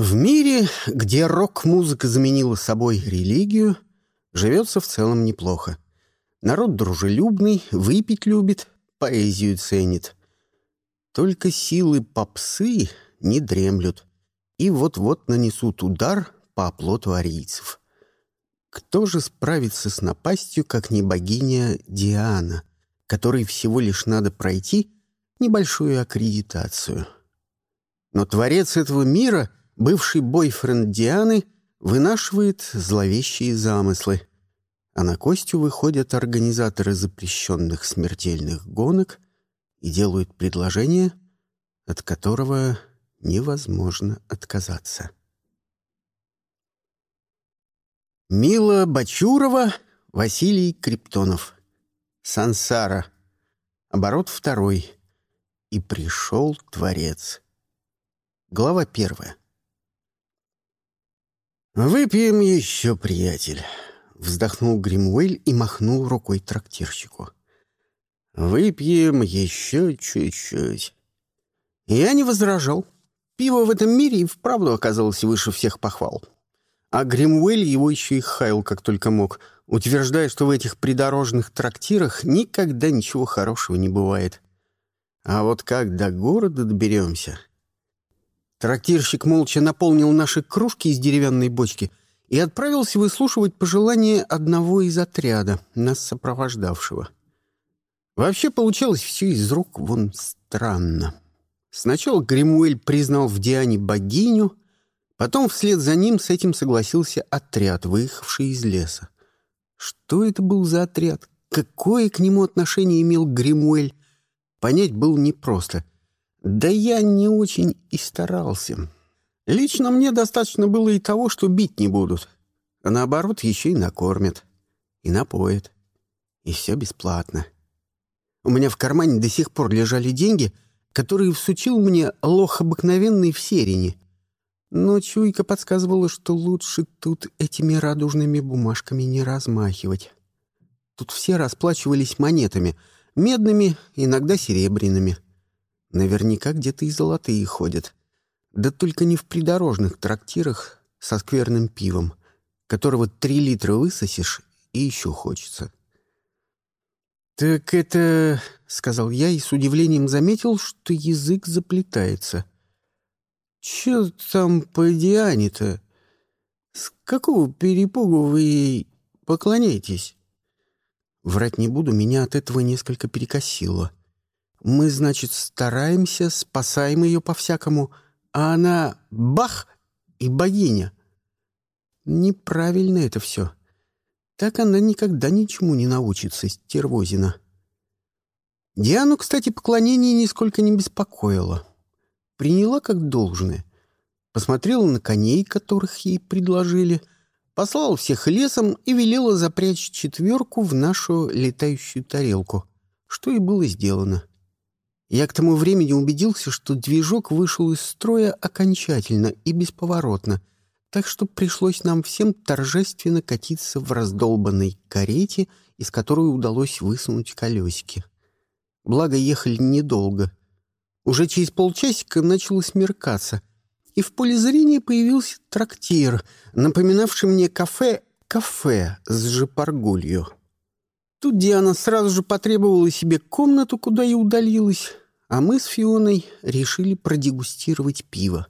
В мире, где рок-музыка заменила собой религию, живется в целом неплохо. Народ дружелюбный, выпить любит, поэзию ценит. Только силы попсы не дремлют и вот-вот нанесут удар по оплоту арийцев. Кто же справится с напастью, как не богиня Диана, которой всего лишь надо пройти небольшую аккредитацию? Но творец этого мира, бывший бойфренд Дианы, вынашивает зловещие замыслы. А на Костю выходят организаторы запрещенных смертельных гонок и делают предложение, от которого невозможно отказаться. Мила Бачурова, Василий Криптонов. Сансара. Оборот второй. И пришел Творец. Глава первая. «Выпьем еще, приятель», — вздохнул Гримуэль и махнул рукой трактирщику. «Выпьем еще чуть-чуть». Я не возражал. Пиво в этом мире и вправду оказалось выше всех похвал. А Гримуэль его еще и хаял как только мог, утверждая, что в этих придорожных трактирах никогда ничего хорошего не бывает. А вот как до города доберемся? Трактирщик молча наполнил наши кружки из деревянной бочки и отправился выслушивать пожелания одного из отряда, нас сопровождавшего. Вообще получалось все из рук вон странно. Сначала Гримуэль признал в Диане богиню, Потом вслед за ним с этим согласился отряд, выехавший из леса. Что это был за отряд? Какое к нему отношение имел Гримуэль? Понять было непросто. Да я не очень и старался. Лично мне достаточно было и того, что бить не будут. А наоборот, еще и накормят. И напоят. И все бесплатно. У меня в кармане до сих пор лежали деньги, которые всучил мне лох обыкновенный в серине — но чуйка подсказывала, что лучше тут этими радужными бумажками не размахивать. Тут все расплачивались монетами, медными, иногда серебряными. Наверняка где-то и золотые ходят. Да только не в придорожных трактирах со скверным пивом, которого три литра высосешь и еще хочется. «Так это...» — сказал я и с удивлением заметил, что язык заплетается. Че там по Диане-то? С какого перепугу вы ей поклоняетесь? Врать не буду, меня от этого несколько перекосило. Мы, значит, стараемся, спасаем ее по-всякому, а она — бах! И богиня. Неправильно это все. Так она никогда ничему не научится, стервозина. Диану, кстати, поклонение нисколько не беспокоило приняла как должное. Посмотрела на коней, которых ей предложили, послала всех лесом и велела запрячь четверку в нашу летающую тарелку, что и было сделано. Я к тому времени убедился, что движок вышел из строя окончательно и бесповоротно, так что пришлось нам всем торжественно катиться в раздолбанной карете, из которой удалось высунуть колесики. Благо, ехали недолго. Уже через полчасика начало смеркаться, и в поле зрения появился трактир, напоминавший мне кафе «Кафе» с жепаргулью. Тут Диана сразу же потребовала себе комнату, куда и удалилась, а мы с Фионой решили продегустировать пиво.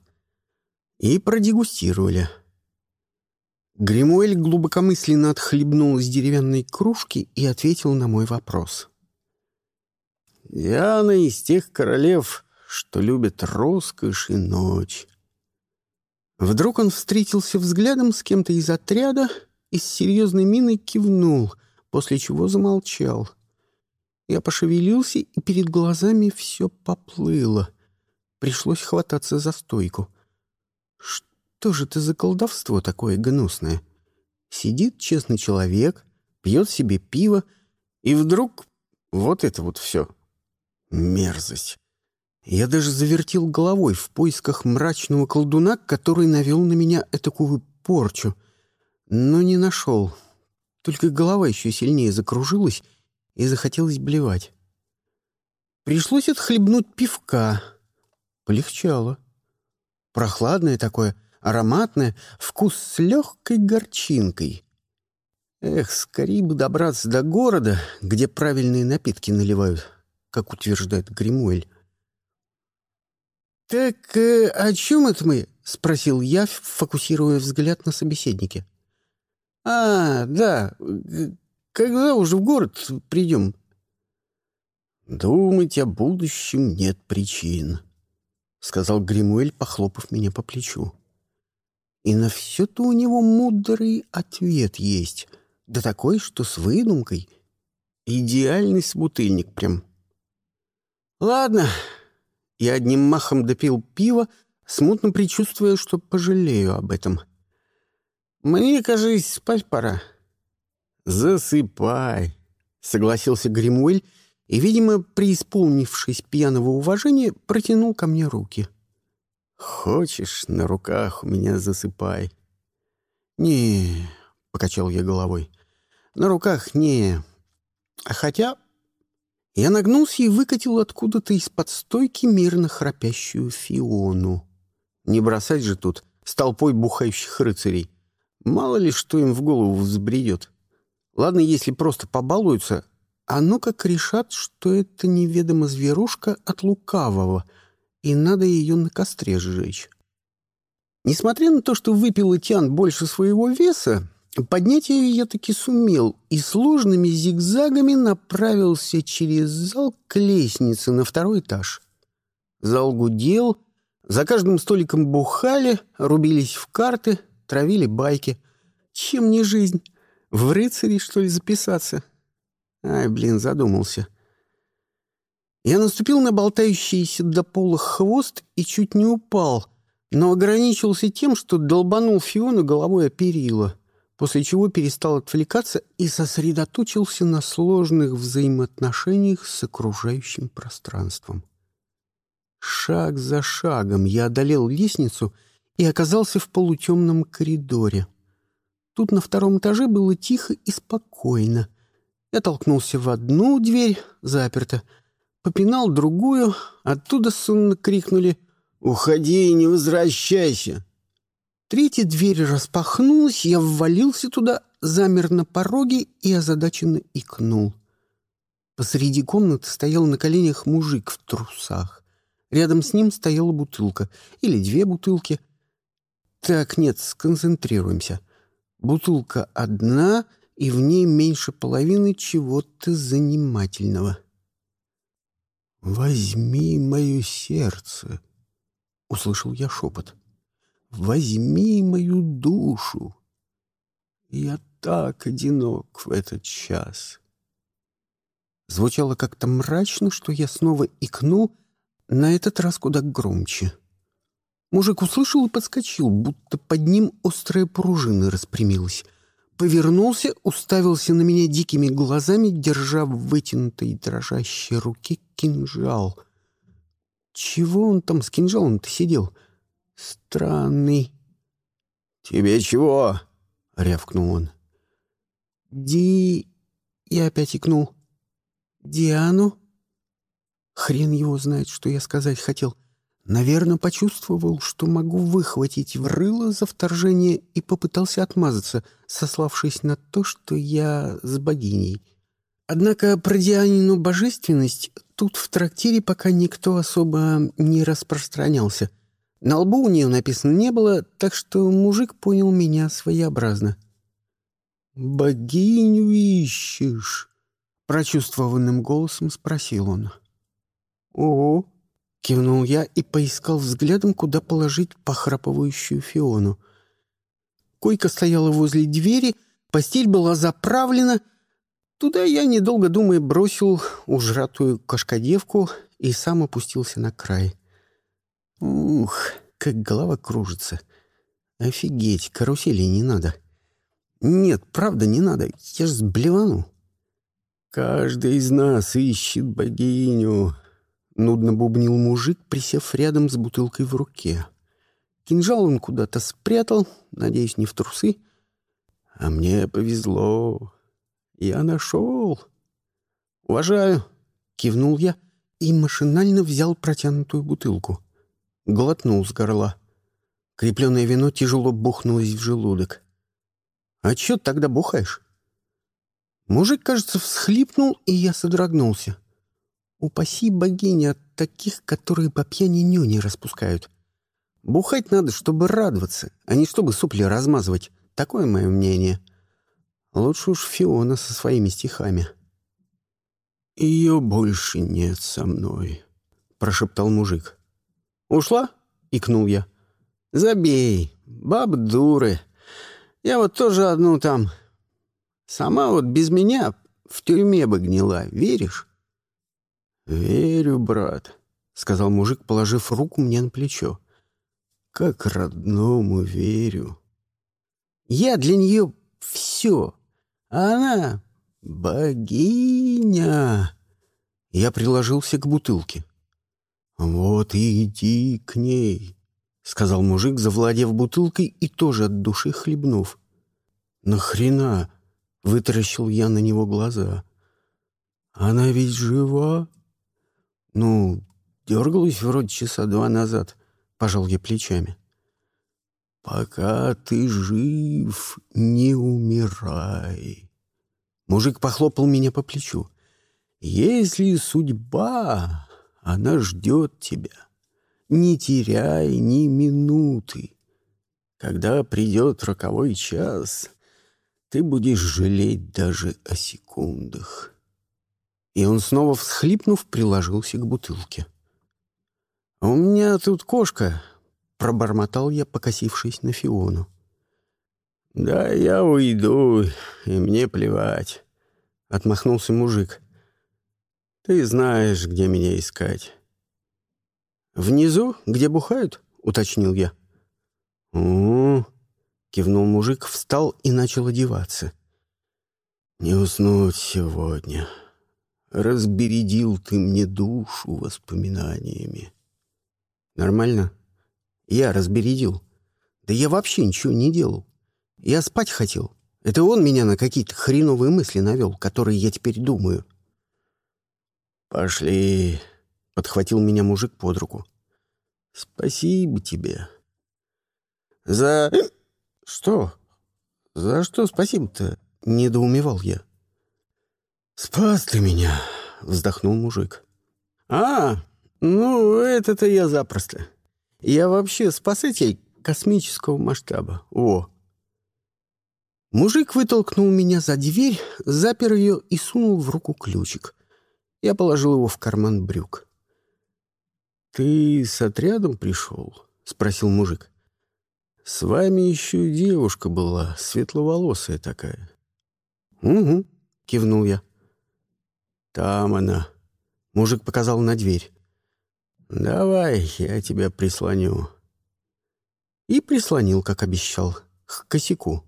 И продегустировали. Гримуэль глубокомысленно отхлебнул из деревянной кружки и ответил на мой вопрос. Диана из тех королев, что любят роскошь и ночь. Вдруг он встретился взглядом с кем-то из отряда и с серьезной миной кивнул, после чего замолчал. Я пошевелился, и перед глазами все поплыло. Пришлось хвататься за стойку. Что же это за колдовство такое гнусное? Сидит честный человек, пьет себе пиво, и вдруг вот это вот все — Мерзость. Я даже завертел головой в поисках мрачного колдуна, который навел на меня этакую порчу, но не нашел. Только голова еще сильнее закружилась и захотелось блевать. Пришлось отхлебнуть пивка. Полегчало. Прохладное такое, ароматное, вкус с легкой горчинкой. Эх, скорее бы добраться до города, где правильные напитки наливают, как утверждает Гримуэль. «Так э, о чем это мы?» — спросил я, фокусируя взгляд на собеседнике. «А, да, когда уже в город придем?» «Думать о будущем нет причин», — сказал Гримуэль, похлопав меня по плечу. «И на все-то у него мудрый ответ есть, да такой, что с выдумкой. Идеальный собутыльник прям». «Ладно». Я одним махом допил пиво, смутно предчувствуя, что пожалею об этом. «Мне, кажется, спать пора». «Засыпай», — согласился Гримуэль и, видимо, преисполнившись пьяного уважения, протянул ко мне руки. «Хочешь, на руках у меня засыпай?» «Не», — покачал я головой, — «на руках не. А хотя...» Я нагнулся и выкатил откуда-то из-под стойки мирно храпящую Фиону. Не бросать же тут с толпой бухающих рыцарей. Мало ли, что им в голову взбредет. Ладно, если просто побалуются, а ну как решат, что это неведомо зверушка от лукавого, и надо ее на костре сжечь. Несмотря на то, что выпил Тиан больше своего веса, поднять ее я таки сумел и сложными зигзагами направился через зал к лестнице на второй этаж. Зал гудел, за каждым столиком бухали, рубились в карты, травили байки. Чем не жизнь? В рыцари, что ли, записаться? Ай, блин, задумался. Я наступил на болтающийся до пола хвост и чуть не упал, но ограничился тем, что долбанул Фиону головой о перила, после чего перестал отвлекаться и сосредоточился на сложных взаимоотношениях с окружающим пространством. Шаг за шагом я одолел лестницу и оказался в полутемном коридоре — Тут на втором этаже было тихо и спокойно. Я толкнулся в одну дверь, заперта, попинал другую, оттуда сонно крикнули «Уходи и не возвращайся!». Третья дверь распахнулась, я ввалился туда, замер на пороге и озадаченно икнул. Посреди комнаты стоял на коленях мужик в трусах. Рядом с ним стояла бутылка. Или две бутылки. Так, нет, сконцентрируемся. Бутылка одна, и в ней меньше половины чего-то занимательного. «Возьми мое сердце», — услышал я шепот. «Возьми мою душу. Я так одинок в этот час». Звучало как-то мрачно, что я снова икнул, на этот раз куда громче. Мужик услышал и подскочил, будто под ним острая пружина распрямилась. Повернулся, уставился на меня дикими глазами, держа в вытянутой дрожащей руке кинжал. Чего он там с кинжалом-то сидел? Странный. «Тебе чего?» — рявкнул он. «Ди...» — я опять икнул. «Диану?» Хрен его знает, что я сказать хотел. Наверное, почувствовал, что могу выхватить в рыло за вторжение и попытался отмазаться, сославшись на то, что я с богиней. Однако про Дианину божественность тут в трактире пока никто особо не распространялся. На лбу у нее написано не было, так что мужик понял меня своеобразно. «Богиню ищешь?» — прочувствованным голосом спросил он. «Ого!» Кивнул я и поискал взглядом, куда положить похрапывающую Фиону. Койка стояла возле двери, постель была заправлена. Туда я, недолго думая, бросил ужратую кошкодевку и сам опустился на край. Ух, как голова кружится. Офигеть, карусели не надо. Нет, правда, не надо. Я ж сблевану. Каждый из нас ищет богиню, Нудно бубнил мужик, присев рядом с бутылкой в руке. Кинжал он куда-то спрятал, надеюсь, не в трусы. А мне повезло. Я нашел. Уважаю, кивнул я и машинально взял протянутую бутылку. Глотнул с горла. Крепленное вино тяжело бухнулось в желудок. «А чё тогда бухаешь?» Мужик, кажется, всхлипнул, и я содрогнулся. Упаси богиня от таких, которые по пьяни нюни распускают. Бухать надо, чтобы радоваться, а не чтобы сопли размазывать. Такое мое мнение. Лучше уж Фиона со своими стихами. «Ее больше нет со мной», — прошептал мужик. «Ушла?» — икнул я. «Забей, баб дуры. Я вот тоже одну там. Сама вот без меня в тюрьме бы гнила, веришь?» «Верю, брат», — сказал мужик, положив руку мне на плечо. «Как родному верю». «Я для нее все, а она богиня». Я приложился к бутылке. «Вот и иди к ней», — сказал мужик, завладев бутылкой и тоже от души хлебнув. «Нахрена?» — вытаращил я на него глаза. «Она ведь жива?» «Ну, дергалась вроде часа два назад», — пожал я плечами. «Пока ты жив, не умирай». Мужик похлопал меня по плечу. «Если судьба, она ждет тебя. Не теряй ни минуты. Когда придет роковой час, ты будешь жалеть даже о секундах». И он снова, всхлипнув, приложился к бутылке. «У меня тут кошка», — пробормотал я, покосившись на Фиону. «Да я уйду, и мне плевать», — отмахнулся мужик. «Ты знаешь, где меня искать». «Внизу, где бухают?» — уточнил я. «У-у-у», кивнул мужик, встал и начал одеваться. «Не уснуть сегодня», Разбередил ты мне душу воспоминаниями. Нормально? Я разбередил. Да я вообще ничего не делал. Я спать хотел. Это он меня на какие-то хреновые мысли навел, которые я теперь думаю. «Пошли», — подхватил меня мужик под руку. «Спасибо тебе». «За... что? За что спасибо-то?» — недоумевал я. «Спас ты меня!» — вздохнул мужик. «А, ну, это-то я запросто. Я вообще спасатель космического масштаба. О!» Мужик вытолкнул меня за дверь, запер ее и сунул в руку ключик. Я положил его в карман брюк. «Ты с отрядом пришел?» — спросил мужик. «С вами еще девушка была, светловолосая такая». «Угу», — кивнул я. «Там она». Мужик показал на дверь. «Давай, я тебя прислоню». И прислонил, как обещал, к косяку.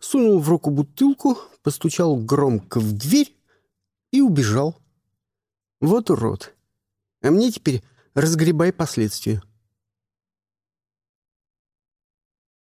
Сунул в руку бутылку, постучал громко в дверь и убежал. Вот урод. А мне теперь разгребай последствия.